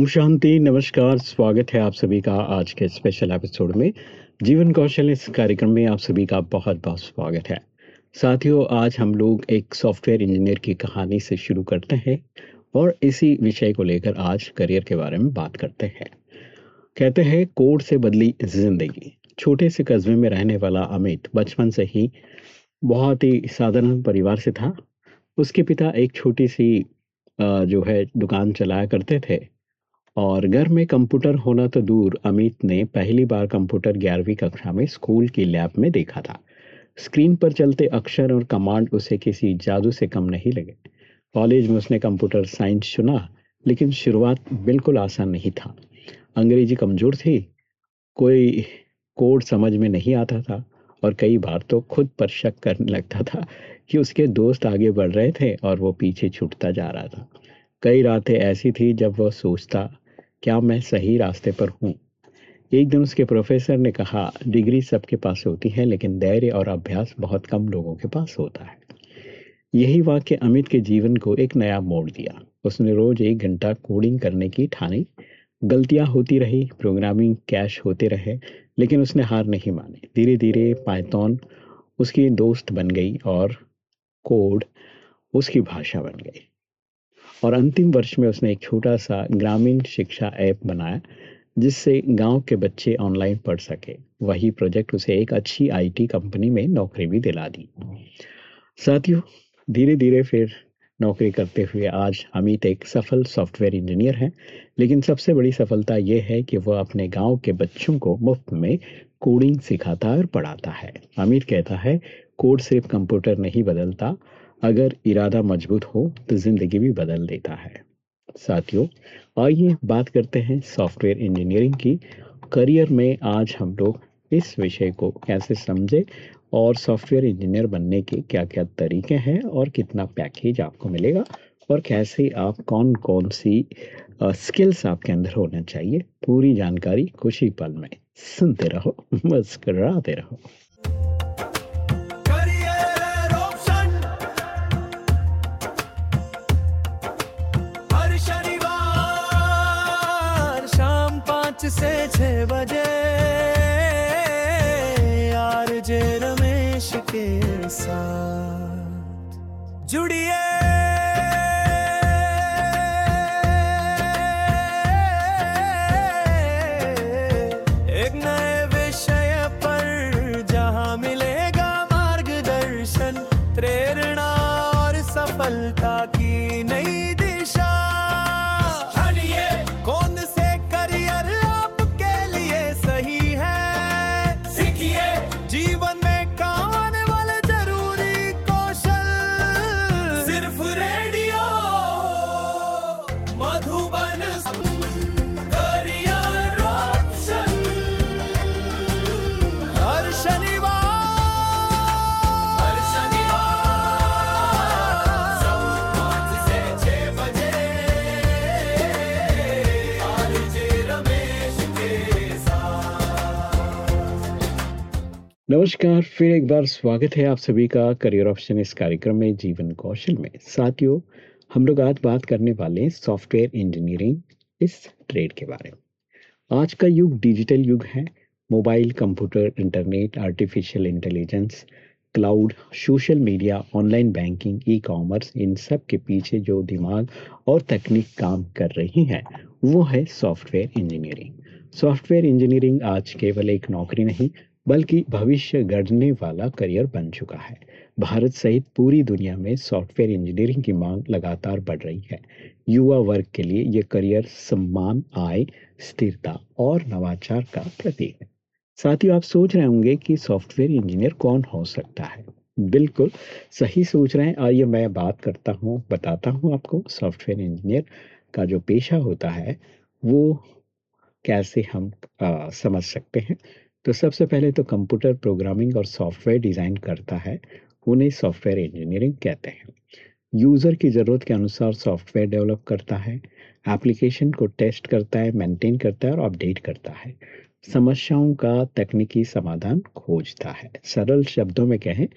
ओम शांति, नमस्कार, स्वागत है आप सभी का आज के स्पेशल एपिसोड में। जीवन कौशल इस कार्यक्रम में आप सभी का बहुत बहुत स्वागत है। साथियों, आज हम लोग एक सॉफ्टवेयर इंजीनियर की कहानी से शुरू करते हैं और इसी विषय को लेकर आज करियर के बारे में बात करते हैं। कहते हैं, कोड से बदली ज़िंदगी। छोटे से कस्बे में रहने वाला अमित बचपन से ही बहुत ही साधारण परिवार से था। उसके पिता एक छोटी सी जो है, दुकान चलाया करते थे। और घर में कंप्यूटर होना तो दूर, अमित ने पहली बार कंप्यूटर ग्यारहवीं कक्षा में स्कूल की लैब में देखा था। स्क्रीन पर चलते अक्षर और कमांड उसे किसी जादू से कम नहीं लगे। कॉलेज में उसने कंप्यूटर साइंस चुना, लेकिन शुरुआत बिल्कुल आसान नहीं था। अंग्रेज़ी कमज़ोर थी, कोई कोड समझ में नहीं आता था और कई बार तो खुद पर शक करने लगता था कि उसके दोस्त आगे बढ़ रहे थे और वो पीछे छूटता जा रहा था। कई रातें ऐसी थी जब वह सोचता क्या मैं सही रास्ते पर हूँ? एक दिन उसके प्रोफेसर ने कहा, डिग्री सबके पास होती है, लेकिन धैर्य और अभ्यास बहुत कम लोगों के पास होता है। यही वाक्य अमित के जीवन को एक नया मोड़ दिया। उसने रोज एक घंटा कोडिंग करने की ठानी। गलतियाँ होती रही, प्रोग्रामिंग कैश होते रहे, लेकिन उसने हार नहीं मानी। धीरे धीरे पाइथन उसकी दोस्त बन गई और कोड उसकी भाषा बन गई। और अंतिम वर्ष में उसने एक छोटा सा ग्रामीण शिक्षा ऐप बनाया, जिससे गाँव के बच्चे ऑनलाइन पढ़ सके। वही प्रोजेक्ट उसे एक अच्छी आईटी कंपनी में नौकरी भी दिला दी। साथियों धीरे धीरे फिर नौकरी करते हुए आज अमित एक सफल सॉफ्टवेयर इंजीनियर है, लेकिन सबसे बड़ी सफलता यह है कि वह अपने गाँव के बच्चों को मुफ़्त में कोडिंग सिखाता और पढ़ाता है। अमित कहता है, कोड सिर्फ़ कंप्यूटर नहीं बदलता अगर इरादा मज़बूत हो तो ज़िंदगी भी बदल देता है। साथियों, आइए बात करते हैं सॉफ्टवेयर इंजीनियरिंग की। करियर में आज हम लोग इस विषय को कैसे समझे और सॉफ्टवेयर इंजीनियर बनने के क्या क्या तरीके हैं और कितना पैकेज आपको मिलेगा और कैसे आप कौन कौन सी स्किल्स आपके अंदर होना चाहिए, पूरी जानकारी ही पल में। सुनते रहो, मुस्कराते रहो। से छः बजे। आर जे रमेश के साथ। जुड़िए नमस्कार, फिर एक बार स्वागत है आप सभी का करियर ऑप्शन इस कार्यक्रम में जीवन कौशल में। साथियों, हम लोग आज बात करने वाले हैं सॉफ्टवेयर इंजीनियरिंग इस ट्रेड के बारे में। आज का युग डिजिटल युग है। Mobile, computer internet artificial intelligence cloud social media online banking e commerce इन सब के पीछे जो दिमाग और तकनीक काम कर रही है, वो है सॉफ्टवेयर इंजीनियरिंग। सॉफ्टवेयर इंजीनियरिंग आज केवल एक नौकरी नहीं बल्कि भविष्य गढ़ने वाला करियर बन चुका है। भारत सहित पूरी दुनिया में सॉफ्टवेयर इंजीनियरिंग की मांग लगातार बढ़ रही है। युवा वर्ग के लिए ये करियर सम्मान आय स्थिरता और नवाचार का प्रतीक है। साथियों आप सोच रहे होंगे कि सॉफ्टवेयर इंजीनियर कौन हो सकता है? बिल्कुल सही सोच रहे हैं। आइए मैं बात करता हूँ बताता हूँ आपको सॉफ्टवेयर इंजीनियर का जो पेशा होता है वो कैसे हम आ, समझ सकते हैं। तो सबसे पहले तो कंप्यूटर प्रोग्रामिंग और सॉफ्टवेयर डिज़ाइन करता है, उन्हें सॉफ्टवेयर इंजीनियरिंग कहते हैं। यूज़र की ज़रूरत के अनुसार सॉफ्टवेयर डेवलप करता है, एप्लीकेशन को टेस्ट करता है, मेंटेन करता है और अपडेट करता है। समस्याओं का तकनीकी समाधान खोजता है। सरल शब्दों में कहें,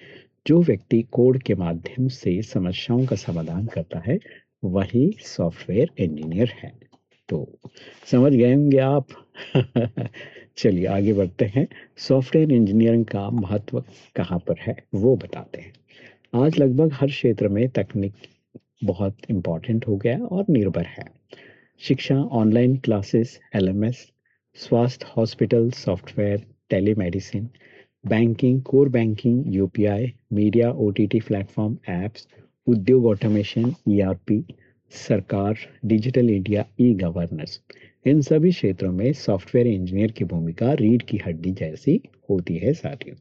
जो व्यक्ति कोड के माध्यम से समस्याओं का समाधान करता है, वही सॉफ्टवेयर इंजीनियर है। तो समझ गए होंगे आप। चलिए आगे बढ़ते हैं। सॉफ्टवेयर इंजीनियरिंग का महत्व कहाँ पर है, वो बताते हैं। आज लगभग हर क्षेत्र में तकनीक बहुत इम्पोर्टेंट हो गया और निर्भर है। शिक्षा ऑनलाइन क्लासेस एलएमएस स्वास्थ्य hospital software telemedicine banking core banking UPI media OTT platform apps उद्योग ऑटोमेशन ईआरपी सरकार, डिजिटल इंडिया ई गवर्नेंस इन सभी क्षेत्रों में सॉफ्टवेयर इंजीनियर की भूमिका रीढ़ की हड्डी जैसी होती है साथियों।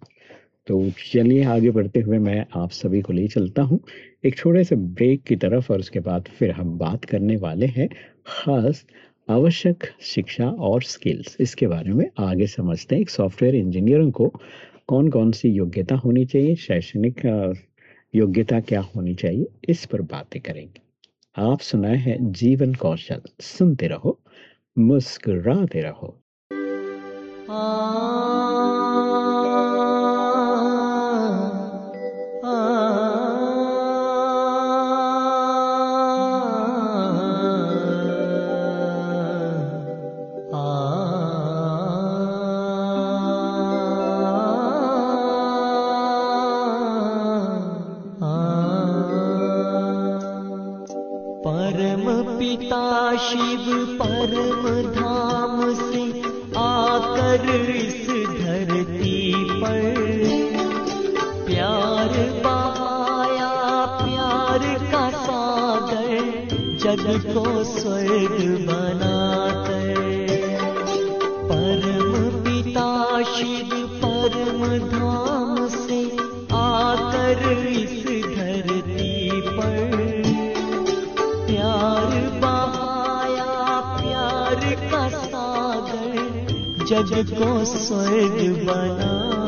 तो चलिए आगे बढ़ते हुए मैं आप सभी को ले चलता हूँ। एक छोटे से ब्रेक की तरफ़ और उसके बाद फिर हम बात करने वाले हैं। खास आवश्यक शिक्षा और स्किल्स, इसके बारे में आगे समझते हैं। एक सॉफ्टवेयर इंजीनियरों को कौन कौन सी योग्यता होनी चाहिए, शैक्षणिक योग्यता क्या होनी चाहिए, इस पर बातें करेंगे। आप सुनाए हैं जीवन कौशल। सुनते रहो मुस्कुराते रहो। परम जग को स्वर्ग बनाकर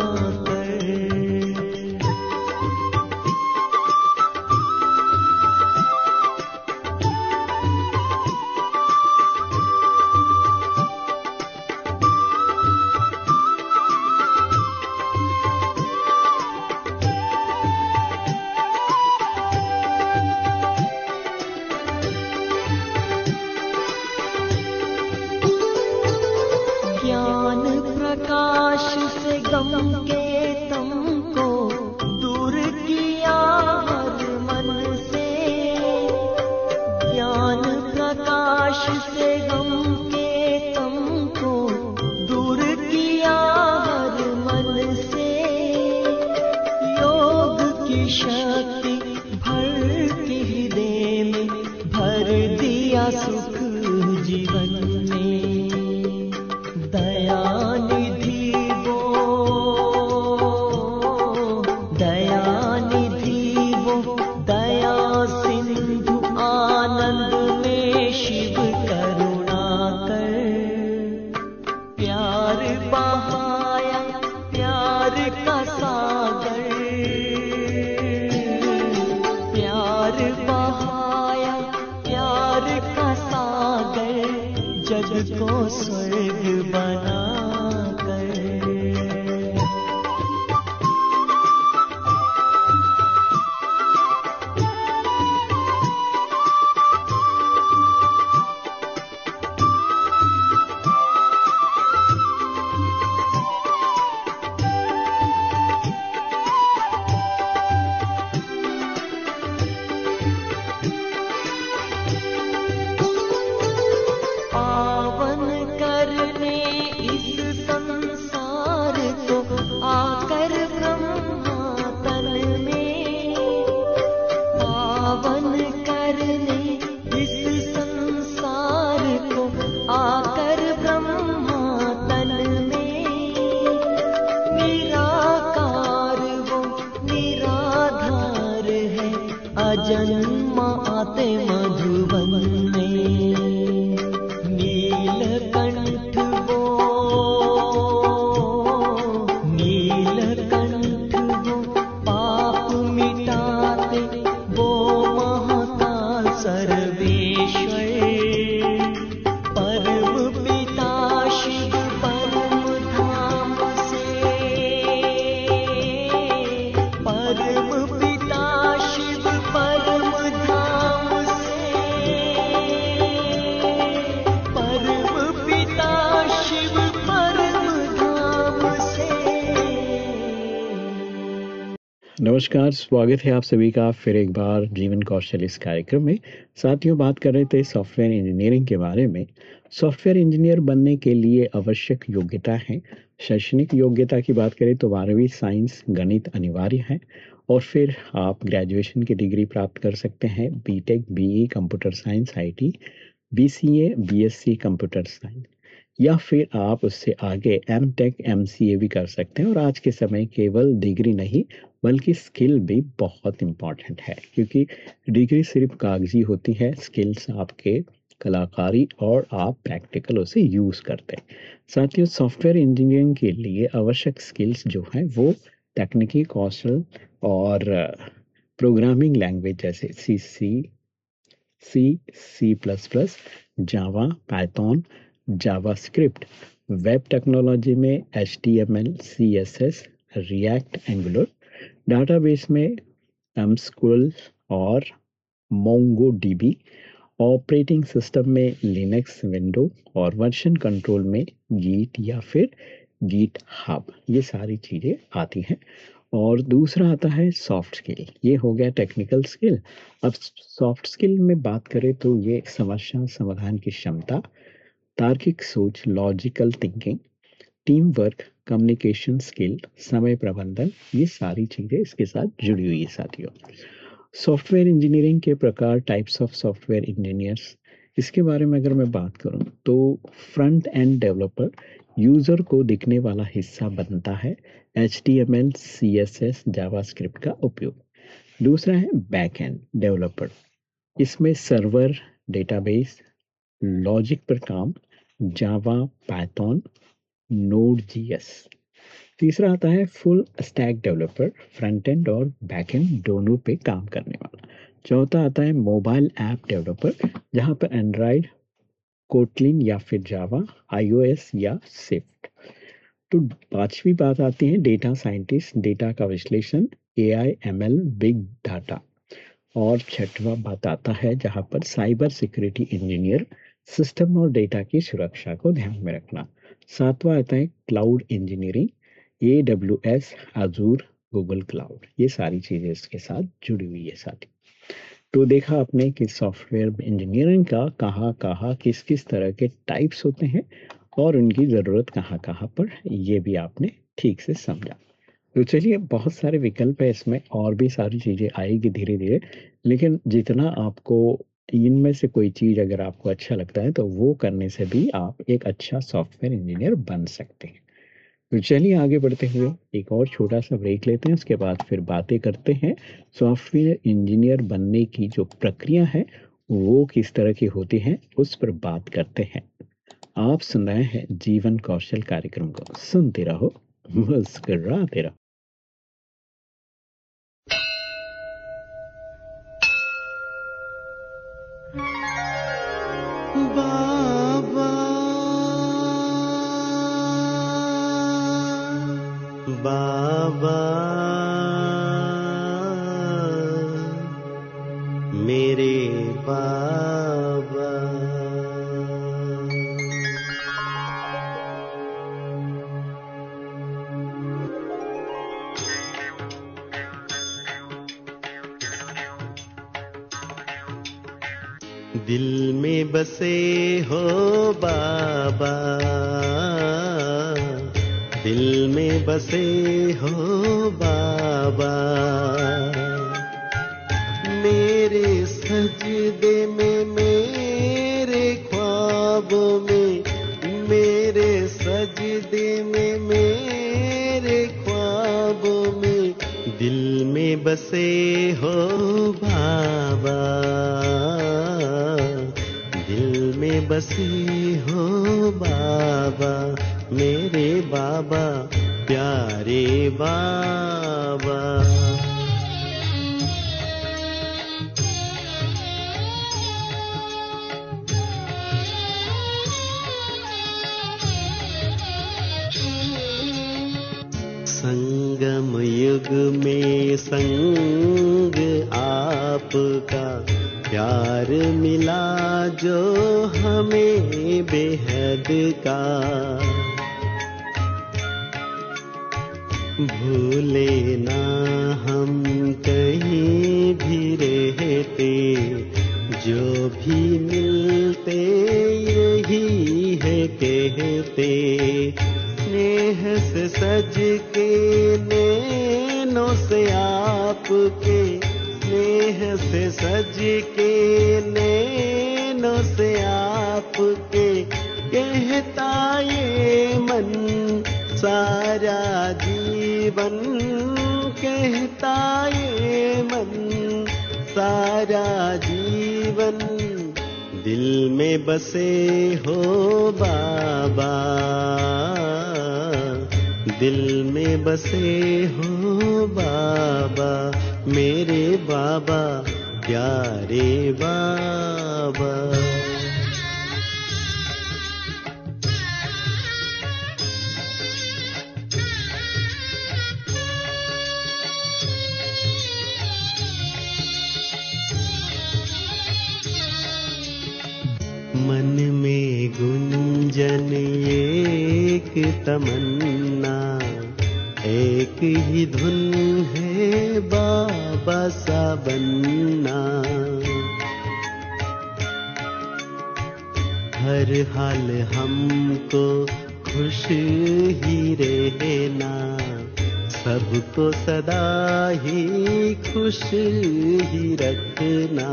जग को स्वर्ग बना। नमस्कार, स्वागत है आप सभी का फिर एक बार जीवन कौशल इस कार्यक्रम में। साथियों, बात कर रहे थे सॉफ्टवेयर इंजीनियरिंग के बारे में। सॉफ्टवेयर इंजीनियर बनने के लिए आवश्यक योग्यता है। शैक्षणिक योग्यता की बात करें तो बारहवीं साइंस गणित अनिवार्य है और फिर आप ग्रेजुएशन की डिग्री प्राप्त कर सकते हैं। BTech BE computer science IT BCA BSc computer science या फिर आप उससे आगे M tech M C A भी कर सकते हैं। और आज के समय केवल डिग्री नहीं, बल्कि स्किल भी बहुत इंपॉर्टेंट है। क्योंकि डिग्री सिर्फ़ कागज़ी होती है, स्किल्स आपके कलाकारी और आप प्रैक्टिकल उसे यूज़ करते हैं। साथियों सॉफ्टवेयर इंजीनियरिंग के लिए आवश्यक स्किल्स जो हैं, वो तकनीकी कौशल और प्रोग्रामिंग लैंग्वेज जैसे C C C C plus plus Java Python JavaScript, web technology में H T M L C S S React, Angular, database में एम स्कूल और मोंगो डीबी ऑपरेटिंग सिस्टम में लिनक्स विंडो और version control में git या फिर git hub ये सारी चीज़ें आती हैं। और दूसरा आता है सॉफ्ट स्किल। ये हो गया टेक्निकल स्किल। अब सॉफ्ट स्किल में बात करें तो ये समस्या समाधान की क्षमता तार्किक सोच logical thinking team work communication skill समय प्रबंधन, ये सारी चीज़ें इसके साथ जुड़ी हुई है साथियों। सॉफ्टवेयर इंजीनियरिंग के प्रकार टाइप्स ऑफ़ सॉफ्टवेयर इंजीनियर्स इसके बारे में अगर मैं बात करूँ तो फ्रंट एंड डेवलपर यूज़र को दिखने वाला हिस्सा बनता है H T M L C S S JavaScript का उपयोग। दूसरा है बैक एंड डेवलपर इसमें सर्वर डेटाबेस लॉजिक पर काम, जावा पाइथन नोड जीएस तीसरा आता है full stack developer front end और बैक एंड दोनों पे काम करने वाला। चौथा आता है मोबाइल ऐप डेवलपर, जहाँ पर एंड्रॉयड कोटलिन या फिर जावा, आईओएस या स्विफ्ट तो पांचवी बात आती है डेटा साइंटिस्ट, डेटा का विश्लेषण, एआई, एमएल, बिग डाटा। और छठवा बात आता है जहाँ पर साइबर सिक्योरिटी इंजीनियर सिस्टम और डेटा की सुरक्षा को ध्यान में रखना। सातवां आता है cloud engineering A W S Azure Google cloud ये सारी चीज़ें इसके साथ जुड़ी हुई है साथी तो देखा आपने कि सॉफ्टवेयर इंजीनियरिंग का कहाँ कहाँ किस किस तरह के टाइप्स होते हैं और उनकी ज़रूरत कहाँ कहाँ पर, ये भी आपने ठीक से समझा। तो चलिए, बहुत सारे विकल्प है इसमें, और भी सारी चीज़ें आएगी धीरे धीरे लेकिन जितना आपको इनमें से कोई चीज़ अगर आपको अच्छा लगता है तो वो करने से भी आप एक अच्छा सॉफ्टवेयर इंजीनियर बन सकते हैं। तो चलिए आगे बढ़ते हुए एक और छोटा सा ब्रेक लेते हैं, उसके बाद फिर बातें करते हैं। सॉफ्टवेयर इंजीनियर बनने की जो प्रक्रिया है, वो किस तरह की होती है, उस पर बात करते हैं। आप सुन रहे हैं जीवन कौशल कार्यक्रम को। सुनते रहो, मुस्कुराते रहो। बाबा मेरे बाबा। दिल में बसे हो बाबा। दिल में बसे हो बाबा। मेरे सजदे में, मेरे ख्वाबों में, मेरे सजदे में, मेरे ख्वाबों में दिल में बसे हो बाबा। दिल में बसे प्यारे दिल में बसे हो बाबा मेरे बाबा प्यारे बाबा। मन में गुंजन एक तमन्ना एक ही धुन है बाबा सा बनना हर हाल हमको खुश ही रहना। सबको सदा ही खुश ही रखना।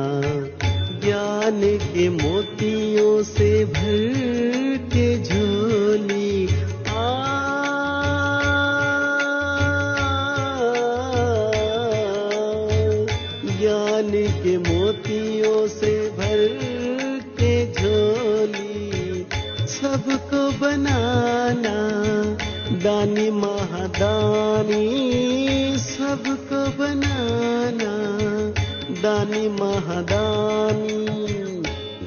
ज्ञान के मोतियों से भर दानी महादानी, सबको बनाना। दानी महादानी,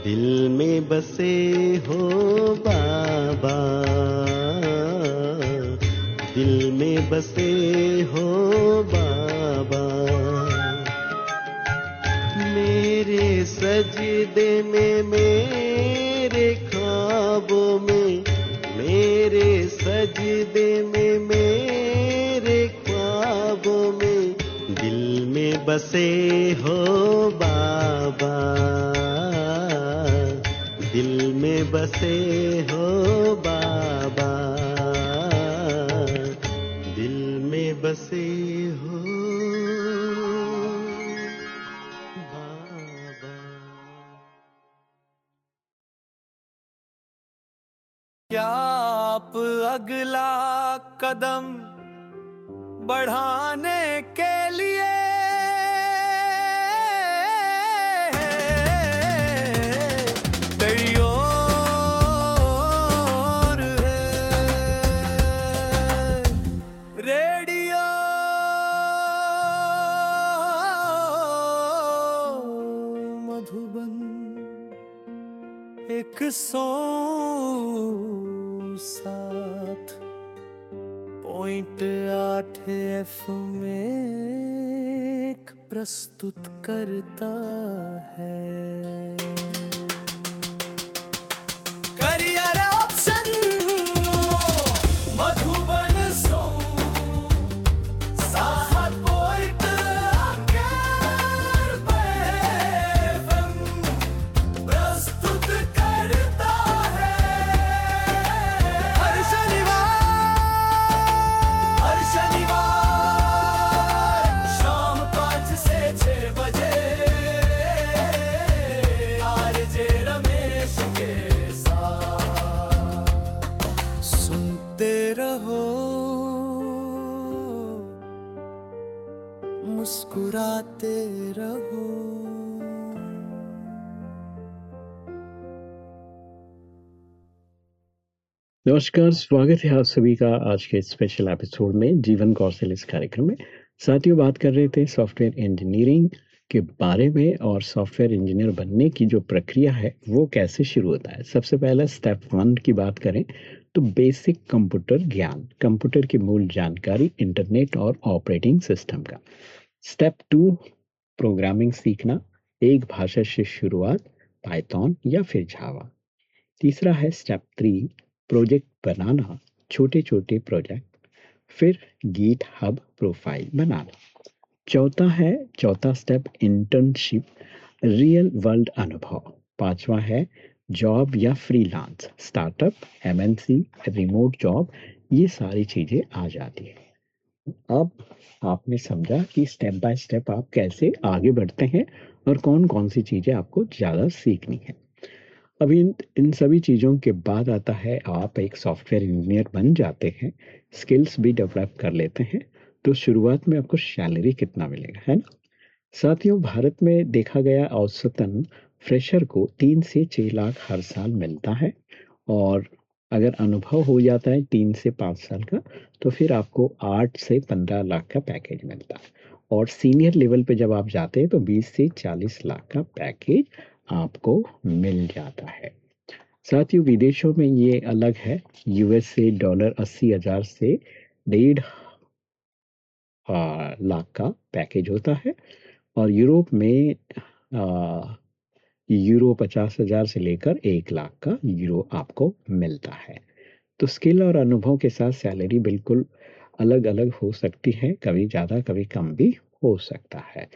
दिल में बसे हो बाबा। दिल में बसे हो बाबा। मेरे सजदे में, मेरे सजदे में मेरे ख्वाबों में दिल में बसे हो बाबा। दिल में बसे हो बाबा। दिल में बसे कदम बढ़ाने के लिए। सौ एफ़ में प्रस्तुत करता है। नमस्कार, स्वागत है आप सभी का आज के स्पेशल एपिसोड में जीवन कौशल इस कार्यक्रम में। साथियों, बात कर रहे थे सॉफ्टवेयर इंजीनियरिंग के बारे में और सॉफ्टवेयर इंजीनियर बनने की जो प्रक्रिया है, वो कैसे शुरू होता है। सबसे पहले स्टेप वन की बात करें तो बेसिक कंप्यूटर ज्ञान कंप्यूटर की मूल जानकारी इंटरनेट और ऑपरेटिंग सिस्टम का। स्टेप टू प्रोग्रामिंग सीखना, एक भाषा से शुरुआत पाइथन या फिर झावा तीसरा है स्टेप थ्री प्रोजेक्ट बनाना छोटे छोटे प्रोजेक्ट, फिर गीट हब प्रोफ़ाइल बनाना। चौथा है, चौथा स्टेप इंटर्नशिप रियल वर्ल्ड अनुभव। पांचवा है जॉब या freelance startup MNC remote job ये सारी चीज़ें आ जाती है। अब आपने समझा कि स्टेप बाय स्टेप आप कैसे आगे बढ़ते हैं और कौन कौन सी चीज़ें आपको ज़्यादा सीखनी है। अब इन इन सभी चीज़ों के बाद आता है, आप एक सॉफ्टवेयर इंजीनियर बन जाते हैं स्किल्स भी डेवलप कर लेते हैं तो शुरुआत में आपको सैलरी कितना मिलेगा, है ना? साथियों, भारत में देखा गया औसतन फ्रेशर को तीन से छः लाख हर साल मिलता है, और अगर अनुभव हो जाता है तीन से पाँच साल का तो फिर आपको आठ से पंद्रह लाख का पैकेज मिलता है। और सीनियर लेवल पे जब आप जाते हैं तो बीस से चालीस लाख का पैकेज आपको मिल जाता है। साथियों विदेशों में ये अलग है। यूएस से डॉलर अस्सी हज़ार से डेढ़ लाख का पैकेज होता है और यूरोप में आ, यूरो पचास हज़ार से लेकर एक लाख का यूरो आपको मिलता है। तो स्किल और अनुभव के साथ सैलरी बिल्कुल अलग अलग हो सकती है कभी ज़्यादा कभी कम भी हो सकता है।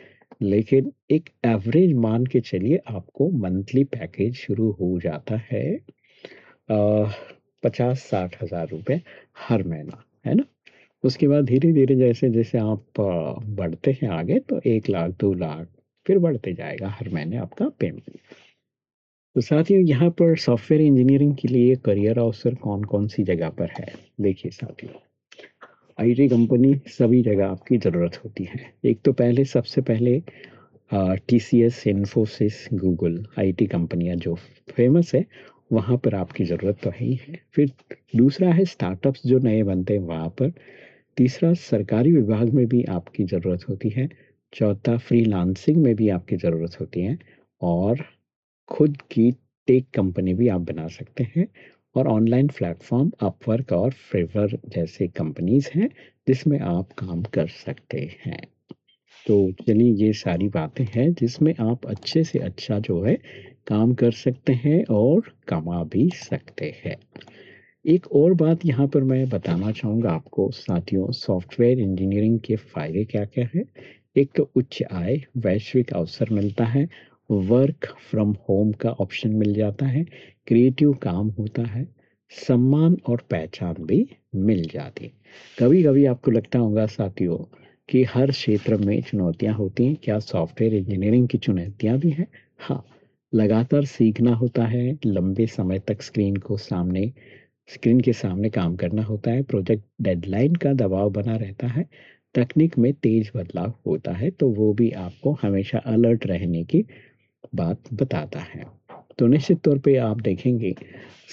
लेकिन एक एवरेज मान के चलिए आपको मंथली पैकेज शुरू हो जाता है पचास साठ हज़ार रुपये हर महीना, है ना? उसके बाद धीरे धीरे जैसे जैसे आप बढ़ते हैं आगे तो एक लाख, दो लाख फिर बढ़ते जाएगा हर महीने आपका पेमेंट तो साथियों यहाँ पर सॉफ्टवेयर इंजीनियरिंग के लिए करियर अवसर कौन कौन सी जगह पर है? देखिए साथियों। आईटी कंपनी सभी जगह आपकी ज़रूरत होती है। एक तो पहले, सबसे पहले T C S Infosys Google IT कंपनियाँ जो फ़ेमस है, वहाँ पर आपकी ज़रूरत तो है ही है। फिर दूसरा है स्टार्टअप्स जो नए बनते हैं वहाँ पर। तीसरा, सरकारी विभाग में भी आपकी ज़रूरत होती है। चौथा फ्रीलांसिंग में भी आपकी ज़रूरत होती है। और खुद की टेक कंपनी भी आप बना सकते हैं। और ऑनलाइन प्लेटफॉर्म अपवर्क और फेवर जैसे कंपनीज़ हैं, जिसमें आप काम कर सकते हैं। तो चलिए, ये सारी बातें हैं, जिसमें आप अच्छे से अच्छा जो है, काम कर सकते हैं और कमा भी सकते हैं। एक और बात यहाँ पर मैं बताना चाहूँगा आपको, साथियों, सॉफ्टवेयर इंजीनियरिंग के फ़ायदे क्या क्या है? एक तो उच्च आय, वैश्विक अवसर मिलता है वर्क फ्रॉम होम का ऑप्शन मिल जाता है क्रिएटिव काम होता है, सम्मान और पहचान भी मिल जाती है। कभी कभी आपको लगता होगा साथियों कि हर क्षेत्र में चुनौतियाँ होती हैं, क्या सॉफ्टवेयर इंजीनियरिंग की चुनौतियाँ भी हैं? हाँ लगातार सीखना होता है, लंबे समय तक स्क्रीन को सामने स्क्रीन के सामने काम करना होता है प्रोजेक्ट डेडलाइन का दबाव बना रहता है तकनीक में तेज बदलाव होता है तो वो भी आपको हमेशा अलर्ट रहने की बात बताता है। तो निश्चित तौर पे आप देखेंगे,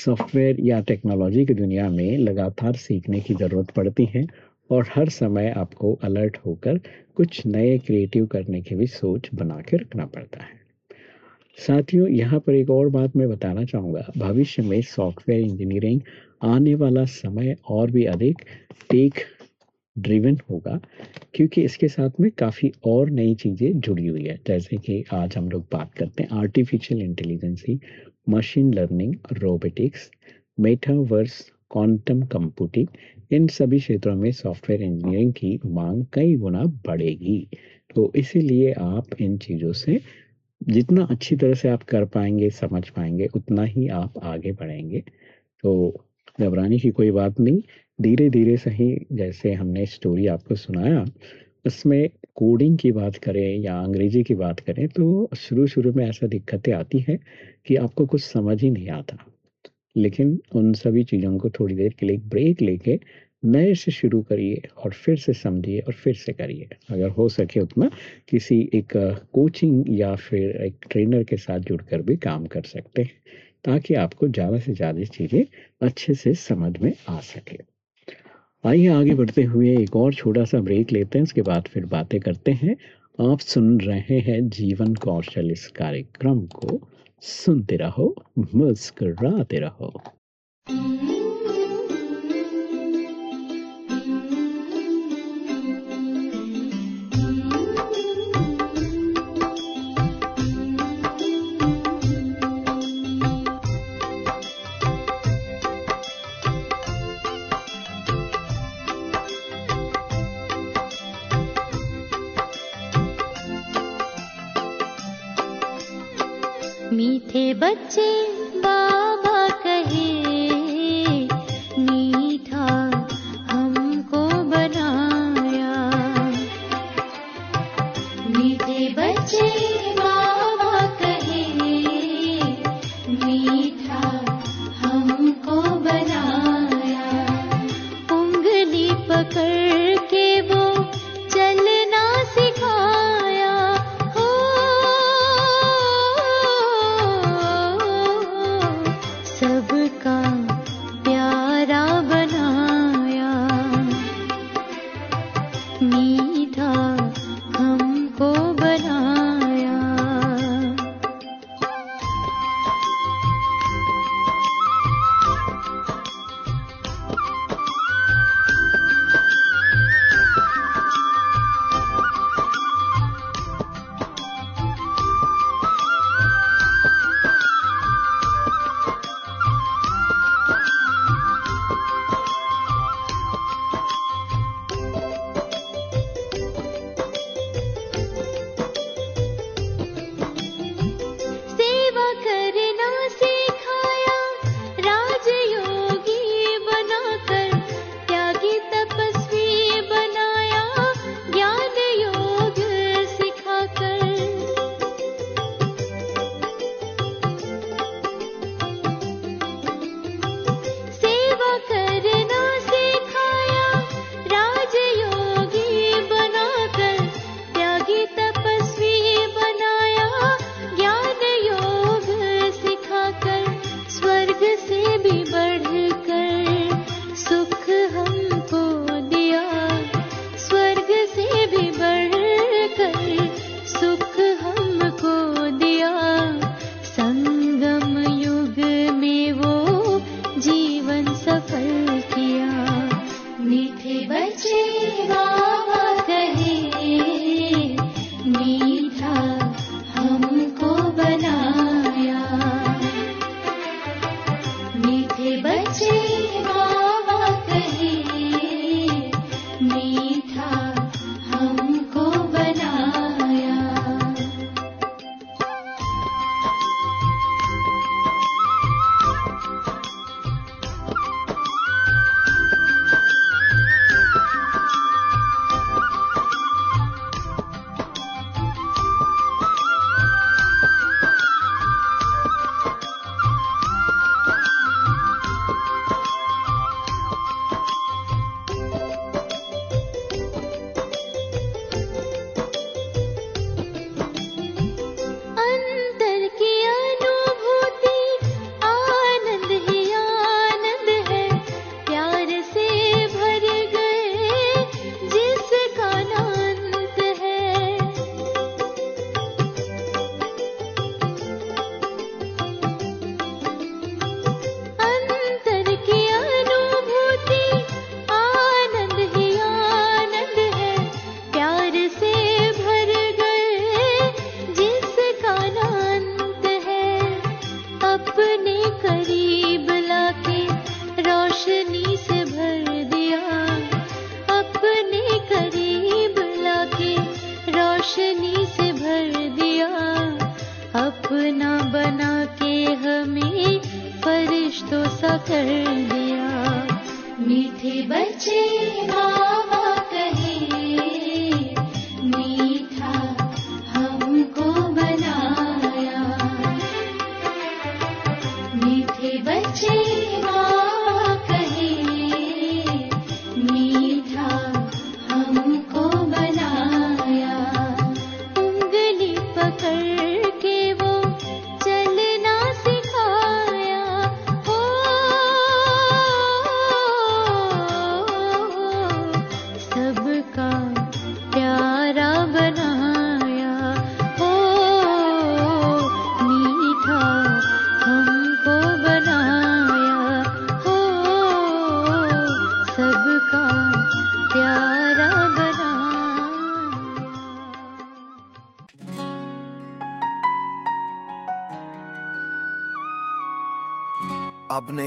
सॉफ्टवेयर या टेक्नोलॉजी की दुनिया में लगातार सीखने की ज़रूरत पड़ती है और हर समय आपको अलर्ट होकर कुछ नए क्रिएटिव करने की भी सोच बना के रखना पड़ता है। साथियों, यहाँ पर एक और बात मैं बताना चाहूँगा। भविष्य में सॉफ्टवेयर इंजीनियरिंग आने वाला समय और भी अधिक टेक ड्रिवन होगा, क्योंकि इसके साथ में काफ़ी और नई चीज़ें जुड़ी हुई है। जैसे कि आज हम लोग बात करते हैं artificial intelligence machine learning robotics metaverse quantum computing इन सभी क्षेत्रों में सॉफ्टवेयर इंजीनियरिंग की मांग कई गुना बढ़ेगी। तो इसीलिए आप इन चीज़ों से जितना अच्छी तरह से आप कर पाएँगे, समझ पाएँगे, उतना ही आप आगे बढ़ेंगे। तो घबराने की कोई बात नहीं धीरे धीरे सही जैसे हमने स्टोरी आपको सुनाया, उसमें कोडिंग की बात करें या अंग्रेज़ी की बात करें तो शुरू शुरू में ऐसा दिक्कतें आती हैं कि आपको कुछ समझ ही नहीं आता। लेकिन उन सभी चीज़ों को थोड़ी देर के लिए ब्रेक लेके नए से शुरू करिए और फिर से समझिए और फिर से करिए। अगर हो सके उतना किसी एक कोचिंग या फिर एक ट्रेनर के साथ जुड़कर भी काम कर सकते हैं, ताकि आपको ज़्यादा से ज़्यादा चीज़ें अच्छे से समझ में आ सके। आइए आगे बढ़ते हुए एक और छोटा सा ब्रेक लेते हैं, उसके बाद फिर बातें करते हैं। आप सुन रहे हैं जीवन कौशल इस कार्यक्रम को। सुनते रहो, मुस्कराते रहो।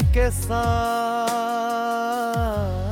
के साथ।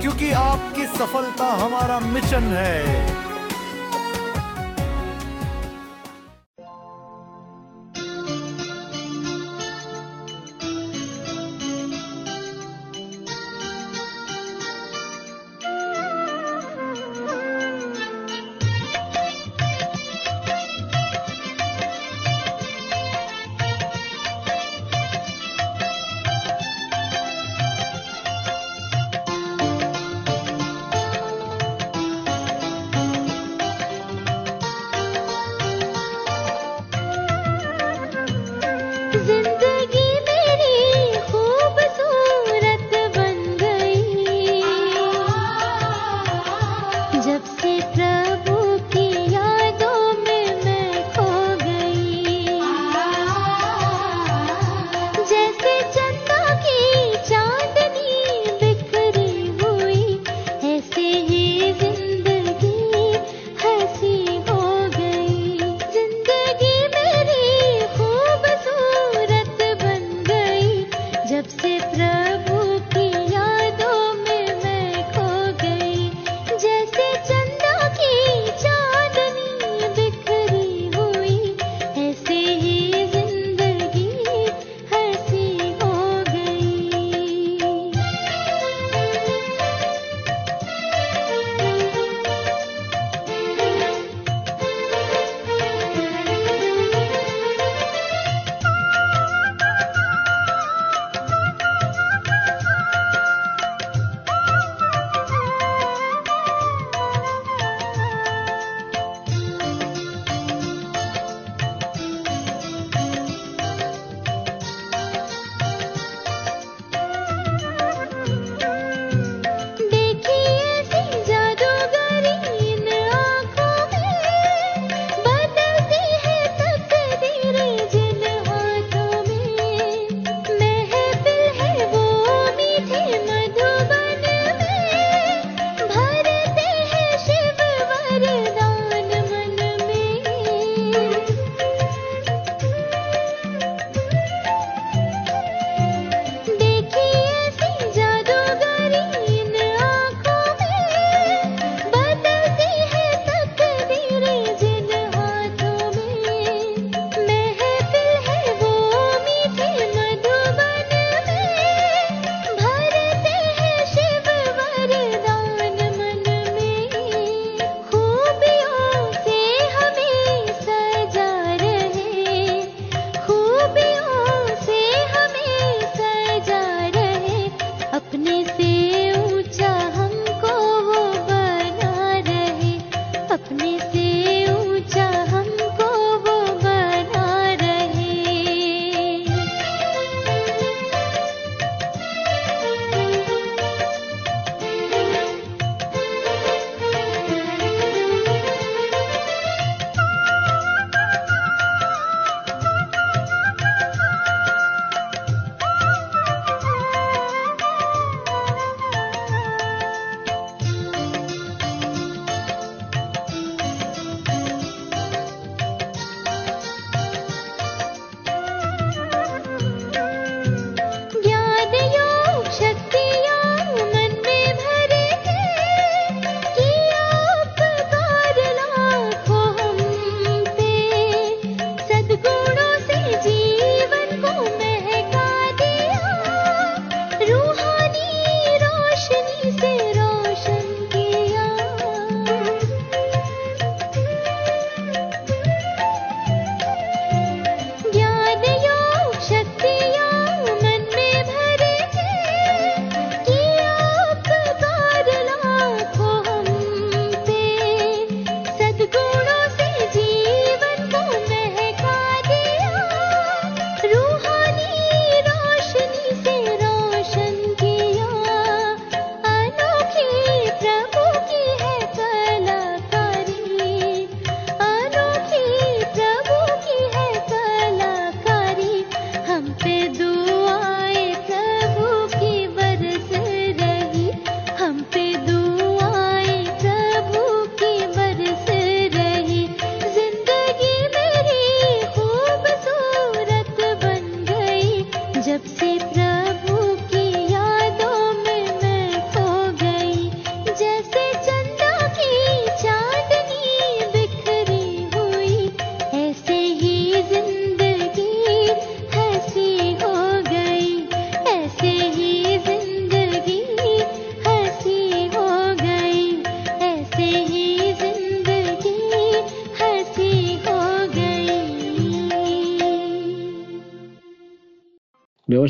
क्योंकि आपकी सफलता हमारा मिशन है।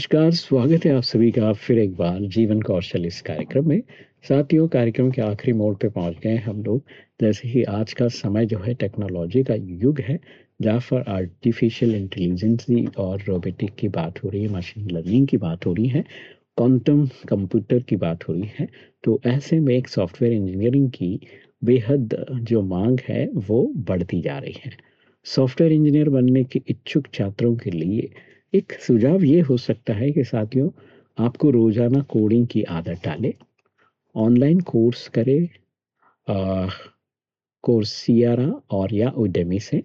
नमस्कार, स्वागत है आप सभी का फिर एक बार जीवन कौशल इस कार्यक्रम में। साथियों, कार्यक्रम के आखिरी मोड़ पे पहुँच गए हैं हम लोग। जैसे कि आज का समय जो है टेक्नोलॉजी का युग है, जहाँ पर आर्टिफिशियल इंटेलिजेंसी और रोबोटिक की बात हो रही है मशीन लर्निंग की बात हो रही है क्वांटम कंप्यूटर की बात हो रही है तो ऐसे में एक सॉफ्टवेयर इंजीनियरिंग की बेहद जो मांग है, वो बढ़ती जा रही है। सॉफ्टवेयर इंजीनियर बनने के इच्छुक छात्रों के लिए एक सुझाव ये हो सकता है कि साथियों आपको रोज़ाना कोडिंग की आदत डालें ऑनलाइन कोर्स करें कोर्सियारा और या उडेमी से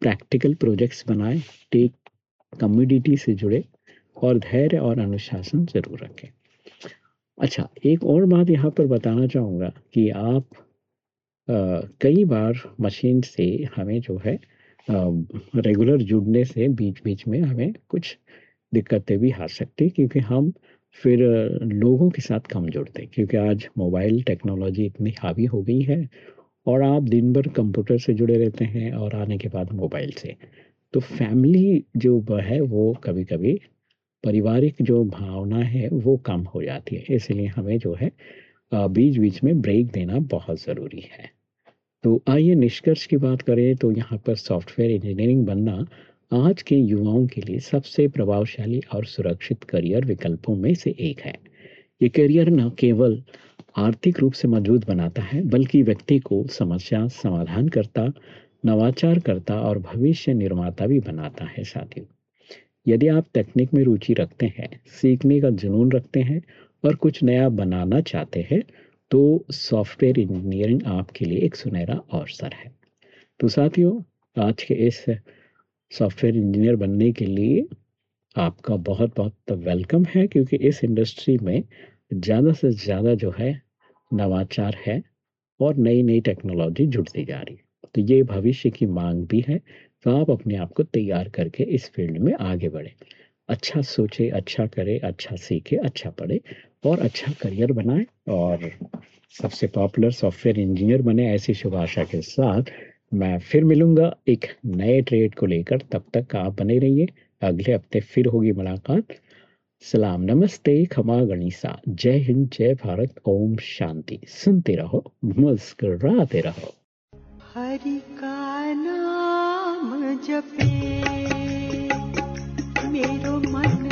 प्रैक्टिकल प्रोजेक्ट्स बनाएँ टेक कम्युनिटी से जुड़े और धैर्य और अनुशासन ज़रूर रखें। अच्छा एक और बात यहाँ पर बताना चाहूँगा कि आप अ, कई बार मशीन से हमें जो है रेगुलर जुड़ने से बीच बीच में हमें कुछ दिक्कतें भी आ सकती क्योंकि हम फिर लोगों के साथ कम जुड़ते हैं, क्योंकि आज मोबाइल टेक्नोलॉजी इतनी हावी हो गई है और आप दिन भर कंप्यूटर से जुड़े रहते हैं और आने के बाद मोबाइल से। तो फैमिली जो है, वो कभी कभी पारिवारिक जो भावना है, वो कम हो जाती है, इसलिए हमें जो है बीच बीच में ब्रेक देना बहुत ज़रूरी है। तो आइए निष्कर्ष की बात करें तो यहाँ पर सॉफ्टवेयर इंजीनियरिंग बनना आज के युवाओं के लिए सबसे प्रभावशाली और सुरक्षित करियर विकल्पों में से एक है। ये करियर न केवल आर्थिक रूप से मज़बूत बनाता है, बल्कि व्यक्ति को समस्या समाधान करता नवाचार करता और भविष्य निर्माता भी बनाता है साथियों। यदि आप तकनीक में रुचि रखते हैं, सीखने का जुनून रखते हैं और कुछ नया बनाना चाहते हैं तो सॉफ्टवेयर इंजीनियरिंग आपके लिए एक सुनहरा अवसर है। तो साथियों, आज के इस सॉफ्टवेयर इंजीनियर बनने के लिए आपका बहुत बहुत वेलकम है, क्योंकि इस इंडस्ट्री में ज़्यादा से ज़्यादा जो है नवाचार है और नई नई टेक्नोलॉजी जुड़ती जा रही है। तो ये भविष्य की मांग भी है तो आप अपने आप को तैयार करके इस फ़ील्ड में आगे बढ़े। अच्छा सोचे अच्छा करे अच्छा सीखे अच्छा पढ़े और अच्छा करियर बनाए और सबसे पॉपुलर सॉफ्टवेयर इंजीनियर बने ऐसी शुभ आशा के साथ। मैं फिर मिलूँगा एक नए ट्रेड को लेकर। तब तक आप बने रहिए। अगले हफ़्ते फिर होगी मुलाकात। सलाम, नमस्ते, खमा गणिसा। जय हिंद, जय भारत। ओम शांति। सुनते रहो, मुस्कुराते रहो। हरि का नाम जपे, मेरो मन